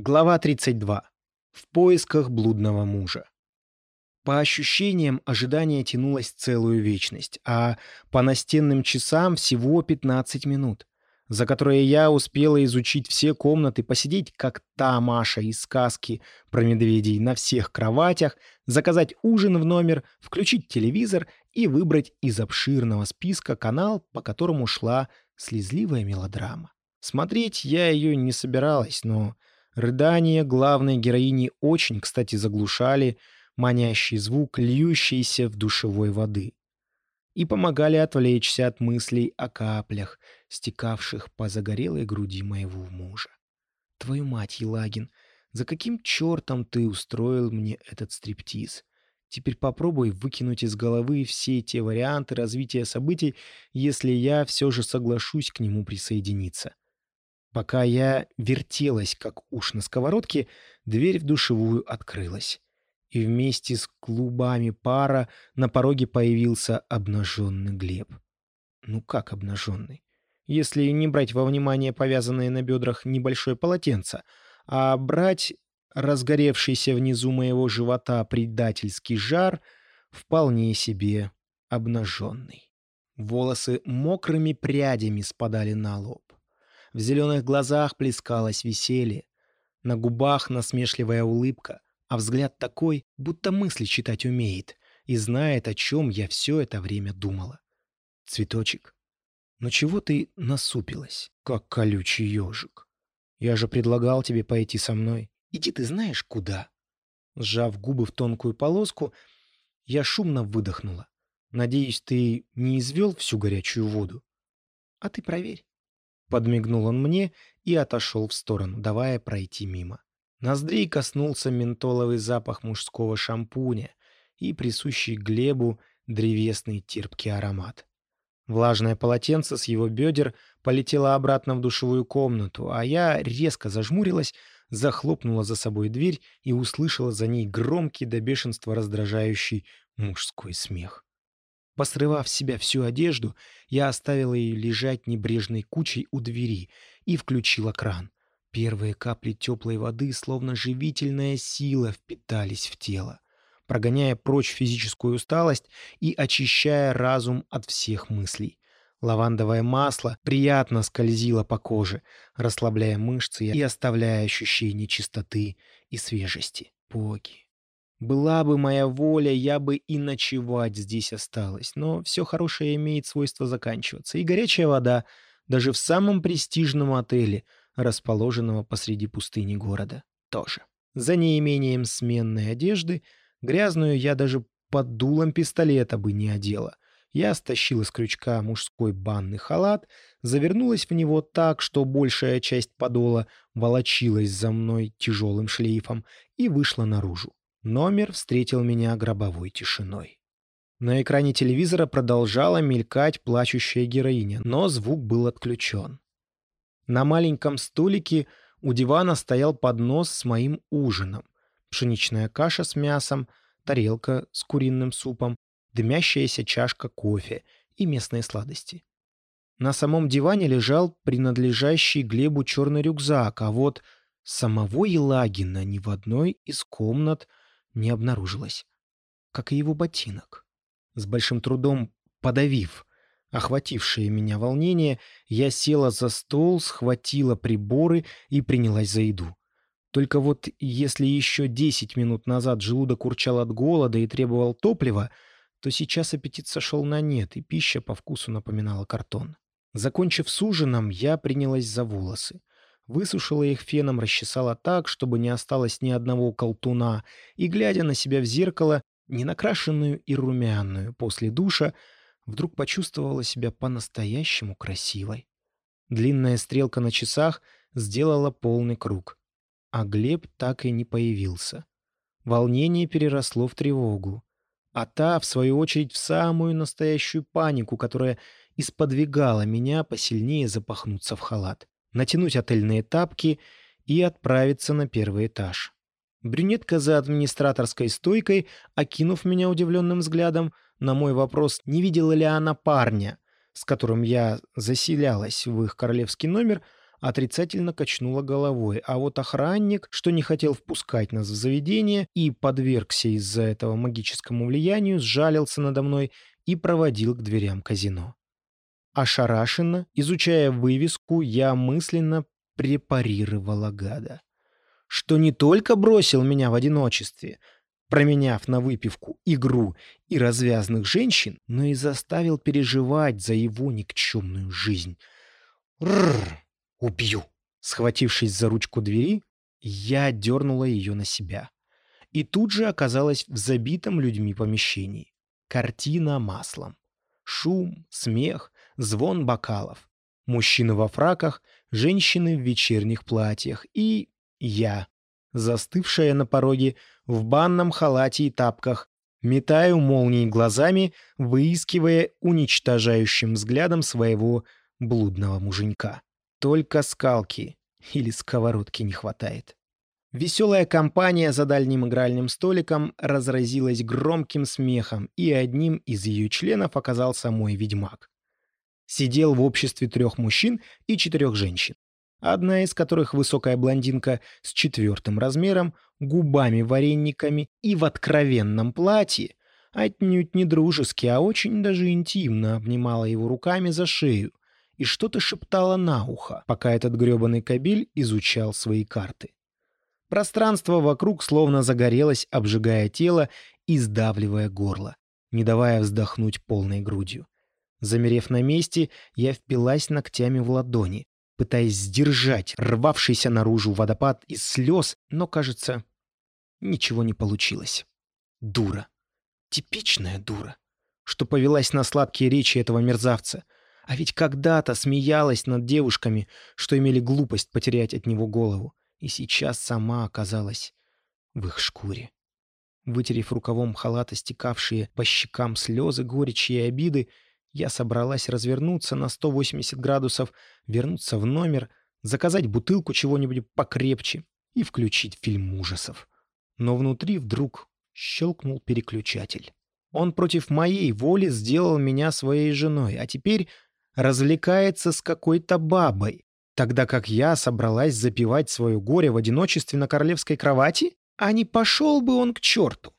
Глава 32. В поисках блудного мужа. По ощущениям, ожидание тянулось целую вечность, а по настенным часам всего 15 минут, за которые я успела изучить все комнаты, посидеть, как та Маша из сказки про медведей на всех кроватях, заказать ужин в номер, включить телевизор и выбрать из обширного списка канал, по которому шла слезливая мелодрама. Смотреть я ее не собиралась, но Рыдания главной героини очень, кстати, заглушали манящий звук льющейся в душевой воды и помогали отвлечься от мыслей о каплях, стекавших по загорелой груди моего мужа. Твою мать, Елагин, за каким чертом ты устроил мне этот стриптиз? Теперь попробуй выкинуть из головы все те варианты развития событий, если я все же соглашусь к нему присоединиться. Пока я вертелась, как уж на сковородке, дверь в душевую открылась. И вместе с клубами пара на пороге появился обнаженный Глеб. Ну как обнаженный? Если не брать во внимание повязанное на бедрах небольшое полотенце, а брать разгоревшийся внизу моего живота предательский жар, вполне себе обнаженный. Волосы мокрыми прядями спадали на лоб. В зеленых глазах плескалось веселье. На губах насмешливая улыбка, а взгляд такой, будто мысли читать умеет и знает, о чем я все это время думала. Цветочек, ну чего ты насупилась, как колючий ежик? Я же предлагал тебе пойти со мной. Иди ты знаешь куда. Сжав губы в тонкую полоску, я шумно выдохнула. Надеюсь, ты не извел всю горячую воду? А ты проверь. Подмигнул он мне и отошел в сторону, давая пройти мимо. Ноздрей коснулся ментоловый запах мужского шампуня и присущий Глебу древесный терпкий аромат. Влажное полотенце с его бедер полетело обратно в душевую комнату, а я резко зажмурилась, захлопнула за собой дверь и услышала за ней громкий до бешенства раздражающий мужской смех. Посрывав с себя всю одежду, я оставила ее лежать небрежной кучей у двери и включила кран. Первые капли теплой воды, словно живительная сила, впитались в тело, прогоняя прочь физическую усталость и очищая разум от всех мыслей. Лавандовое масло приятно скользило по коже, расслабляя мышцы и оставляя ощущение чистоты и свежести. Боги, была бы моя воля, я бы и ночевать здесь осталась. Но все хорошее имеет свойство заканчиваться. И горячая вода, даже в самом престижном отеле, расположенного посреди пустыни города, тоже. За неимением сменной одежды, грязную я даже под дулом пистолета бы не одела. Я стащила с крючка мужской банный халат, завернулась в него так, что большая часть подола волочилась за мной тяжелым шлейфом и вышла наружу. Номер встретил меня гробовой тишиной. На экране телевизора продолжала мелькать плачущая героиня, но звук был отключен. На маленьком столике у дивана стоял поднос с моим ужином. Пшеничная каша с мясом, тарелка с куриным супом, дымящаяся чашка кофе и местные сладости. На самом диване лежал принадлежащий Глебу черный рюкзак, а вот самого Елагина ни в одной из комнат не обнаружилось, как и его ботинок. С большим трудом подавив охватившее меня волнение, я села за стол, схватила приборы и принялась за еду. Только вот если еще десять минут назад желудок урчал от голода и требовал топлива, то сейчас аппетит сошел на нет, и пища по вкусу напоминала картон. Закончив с ужином, я принялась за волосы высушила их феном, расчесала так, чтобы не осталось ни одного колтуна, и, глядя на себя в зеркало, ненакрашенную и румяную после душа, вдруг почувствовала себя по-настоящему красивой. Длинная стрелка на часах сделала полный круг, а Глеб так и не появился. Волнение переросло в тревогу, а та, в свою очередь, в самую настоящую панику, которая исподвигала меня посильнее запахнуться в халат натянуть отельные тапки и отправиться на первый этаж. Брюнетка за администраторской стойкой, окинув меня удивленным взглядом, на мой вопрос, не видела ли она парня, с которым я заселялась в их королевский номер, отрицательно качнула головой, а вот охранник, что не хотел впускать нас в заведение и подвергся из-за этого магическому влиянию, сжалился надо мной и проводил к дверям казино. Ошарашенно, изучая вывеску, я мысленно препарировала гада. Что не только бросил меня в одиночестве, променяв на выпивку, игру и развязных женщин, но и заставил переживать за его никчемную жизнь. Рррр, убью. Схватившись за ручку двери, я дернула ее на себя. И тут же оказалась в забитом людьми помещении. Картина маслом. Шум, смех, звон бокалов. Мужчины во фраках, женщины в вечерних платьях и я, застывшая на пороге в банном халате и тапках, метаю молнии глазами, выискивая уничтожающим взглядом своего блудного муженька. Только скалки или сковородки не хватает. Веселая компания за дальним игральным столиком разразилась громким смехом, и одним из ее членов оказался мой ведьмак. Сидел в обществе трех мужчин и четырех женщин одна из которых высокая блондинка с четвертым размером, губами-варениками и в откровенном платье, отнюдь не дружески, а очень даже интимно обнимала его руками за шею и что-то шептала на ухо, пока этот грёбаный кабель изучал свои карты. Пространство вокруг словно загорелось, обжигая тело и сдавливая горло, не давая вздохнуть полной грудью. Замерев на месте, я впилась ногтями в ладони, пытаясь сдержать рвавшийся наружу водопад из слез, но, кажется, ничего не получилось. Дура. Типичная дура. Что повелась на сладкие речи этого мерзавца. А ведь когда-то смеялась над девушками, что имели глупость потерять от него голову. И сейчас сама оказалась в их шкуре. Вытерев рукавом халата стекавшие по щекам слезы, горечи и обиды, я собралась развернуться на 180 градусов, вернуться в номер, заказать бутылку чего-нибудь покрепче и включить фильм ужасов. Но внутри вдруг щелкнул переключатель. Он против моей воли сделал меня своей женой, а теперь развлекается с какой-то бабой, тогда как я собралась запивать свое горе в одиночестве на королевской кровати? А не пошел бы он к черту!